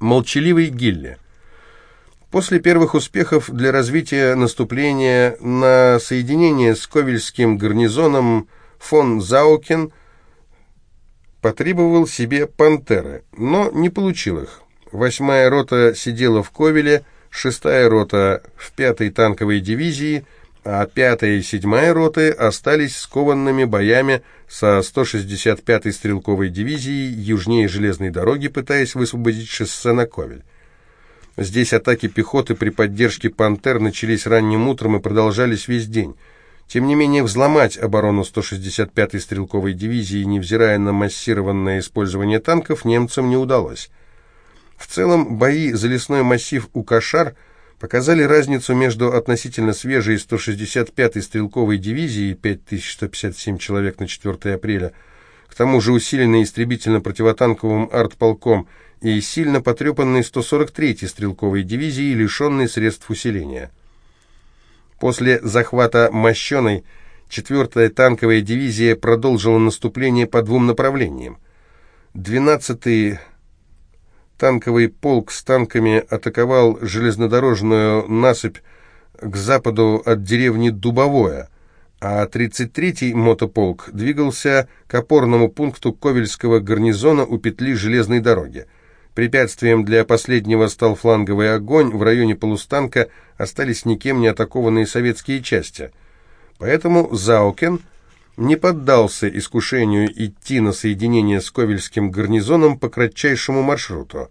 Молчаливый Гилли. После первых успехов для развития наступления на соединение с Ковельским гарнизоном фон Заукен потребовал себе пантеры, но не получил их. Восьмая рота сидела в Ковеле, шестая рота в пятой танковой дивизии, а пятая и седьмая роты остались скованными боями со 165-й стрелковой дивизией южнее железной дороги, пытаясь высвободить шоссе на Ковель. Здесь атаки пехоты при поддержке «Пантер» начались ранним утром и продолжались весь день. Тем не менее, взломать оборону 165-й стрелковой дивизии, невзирая на массированное использование танков, немцам не удалось. В целом, бои за лесной массив у Кашар показали разницу между относительно свежей 165-й стрелковой дивизией 5157 человек на 4 апреля, к тому же усиленной истребительно-противотанковым артполком и сильно потрепанной 143-й стрелковой дивизией, лишенной средств усиления. После захвата Мощеной 4-я танковая дивизия продолжила наступление по двум направлениям. 12-й танковый полк с танками атаковал железнодорожную насыпь к западу от деревни Дубовое, а 33-й мотополк двигался к опорному пункту Ковельского гарнизона у петли железной дороги. Препятствием для последнего стал фланговый огонь, в районе полустанка остались никем не атакованные советские части. Поэтому Заукен не поддался искушению идти на соединение с Ковельским гарнизоном по кратчайшему маршруту.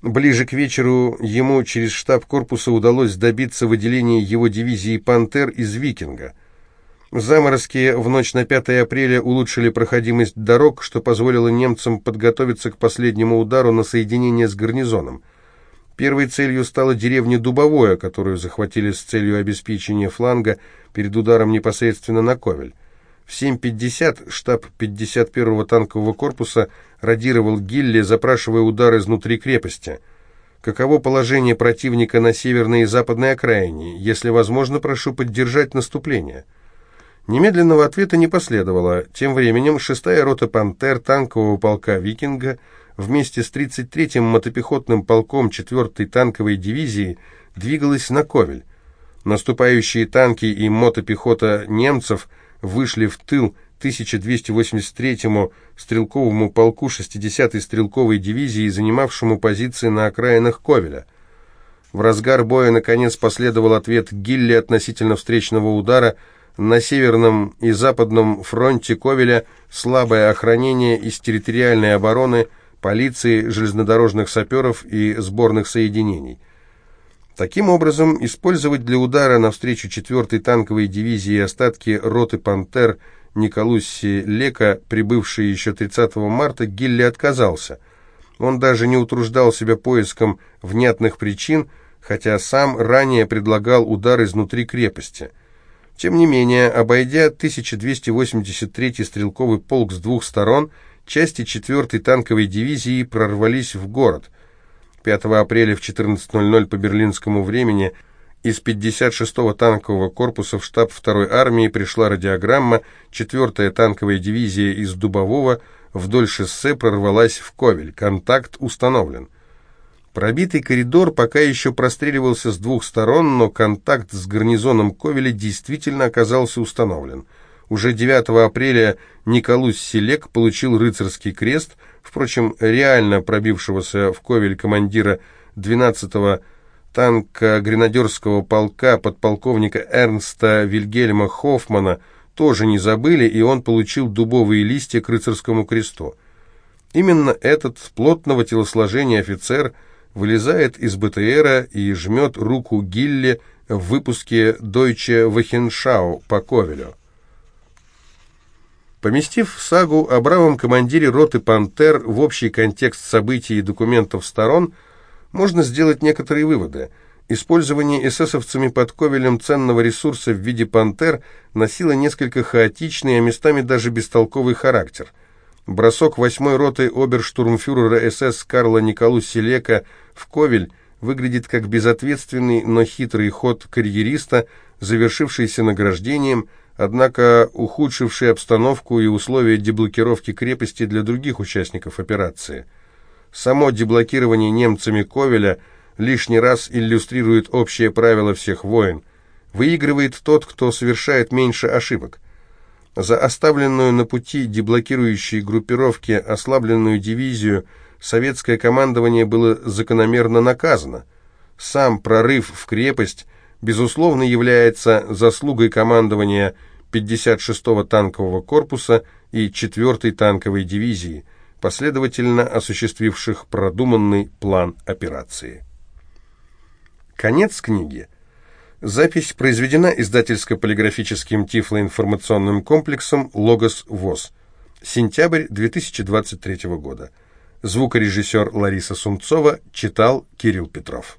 Ближе к вечеру ему через штаб корпуса удалось добиться выделения его дивизии «Пантер» из «Викинга». Заморозки в ночь на 5 апреля улучшили проходимость дорог, что позволило немцам подготовиться к последнему удару на соединение с гарнизоном. Первой целью стала деревня Дубовое, которую захватили с целью обеспечения фланга перед ударом непосредственно на Ковель. В 7.50 штаб 51-го танкового корпуса радировал Гилли, запрашивая удар изнутри крепости. Каково положение противника на северной и западной окраине? Если возможно, прошу поддержать наступление. Немедленного ответа не последовало. Тем временем 6-я рота «Пантер» танкового полка «Викинга» вместе с 33-м мотопехотным полком 4-й танковой дивизии двигалась на Ковель. Наступающие танки и мотопехота немцев вышли в тыл 1283-му стрелковому полку 60-й стрелковой дивизии, занимавшему позиции на окраинах Ковеля. В разгар боя, наконец, последовал ответ Гилли относительно встречного удара на северном и западном фронте Ковеля слабое охранение из территориальной обороны – полиции, железнодорожных саперов и сборных соединений. Таким образом, использовать для удара навстречу 4-й танковой дивизии остатки роты «Пантер» Николусси Лека, прибывшие еще 30 марта, Гилли отказался. Он даже не утруждал себя поиском внятных причин, хотя сам ранее предлагал удар изнутри крепости. Тем не менее, обойдя 1283-й стрелковый полк с двух сторон, части 4-й танковой дивизии прорвались в город. 5 апреля в 14.00 по берлинскому времени из 56-го танкового корпуса в штаб 2-й армии пришла радиограмма, 4-я танковая дивизия из Дубового вдоль шоссе прорвалась в Ковель. Контакт установлен. Пробитый коридор пока еще простреливался с двух сторон, но контакт с гарнизоном Ковеля действительно оказался установлен – уже 9 апреля Николус Селек получил рыцарский крест, впрочем, реально пробившегося в Ковель командира 12-го танка гренадерского полка подполковника Эрнста Вильгельма Хоффмана тоже не забыли, и он получил дубовые листья к рыцарскому кресту. Именно этот плотного телосложения офицер вылезает из БТРа и жмет руку Гилле в выпуске «Deutsche Wochenschau» по Ковелю. Поместив сагу о бравом командире роты «Пантер» в общий контекст событий и документов сторон, можно сделать некоторые выводы. Использование эсэсовцами под Ковелем ценного ресурса в виде «Пантер» носило несколько хаотичный, а местами даже бестолковый характер. Бросок восьмой роты оберштурмфюрера СС Карла Николу Селека в Ковель выглядит как безответственный, но хитрый ход карьериста, завершившийся награждением – однако ухудшивший обстановку и условия деблокировки крепости для других участников операции. Само деблокирование немцами Ковеля лишний раз иллюстрирует общее правило всех войн. Выигрывает тот, кто совершает меньше ошибок. За оставленную на пути деблокирующей группировки ослабленную дивизию советское командование было закономерно наказано. Сам прорыв в крепость, безусловно, является заслугой командования 56-го танкового корпуса и 4-й танковой дивизии, последовательно осуществивших продуманный план операции. Конец книги. Запись произведена издательско-полиграфическим тифлоинформационным комплексом «Логос ВОЗ». Сентябрь 2023 года. Звукорежиссер Лариса Сумцова читал Кирилл Петров.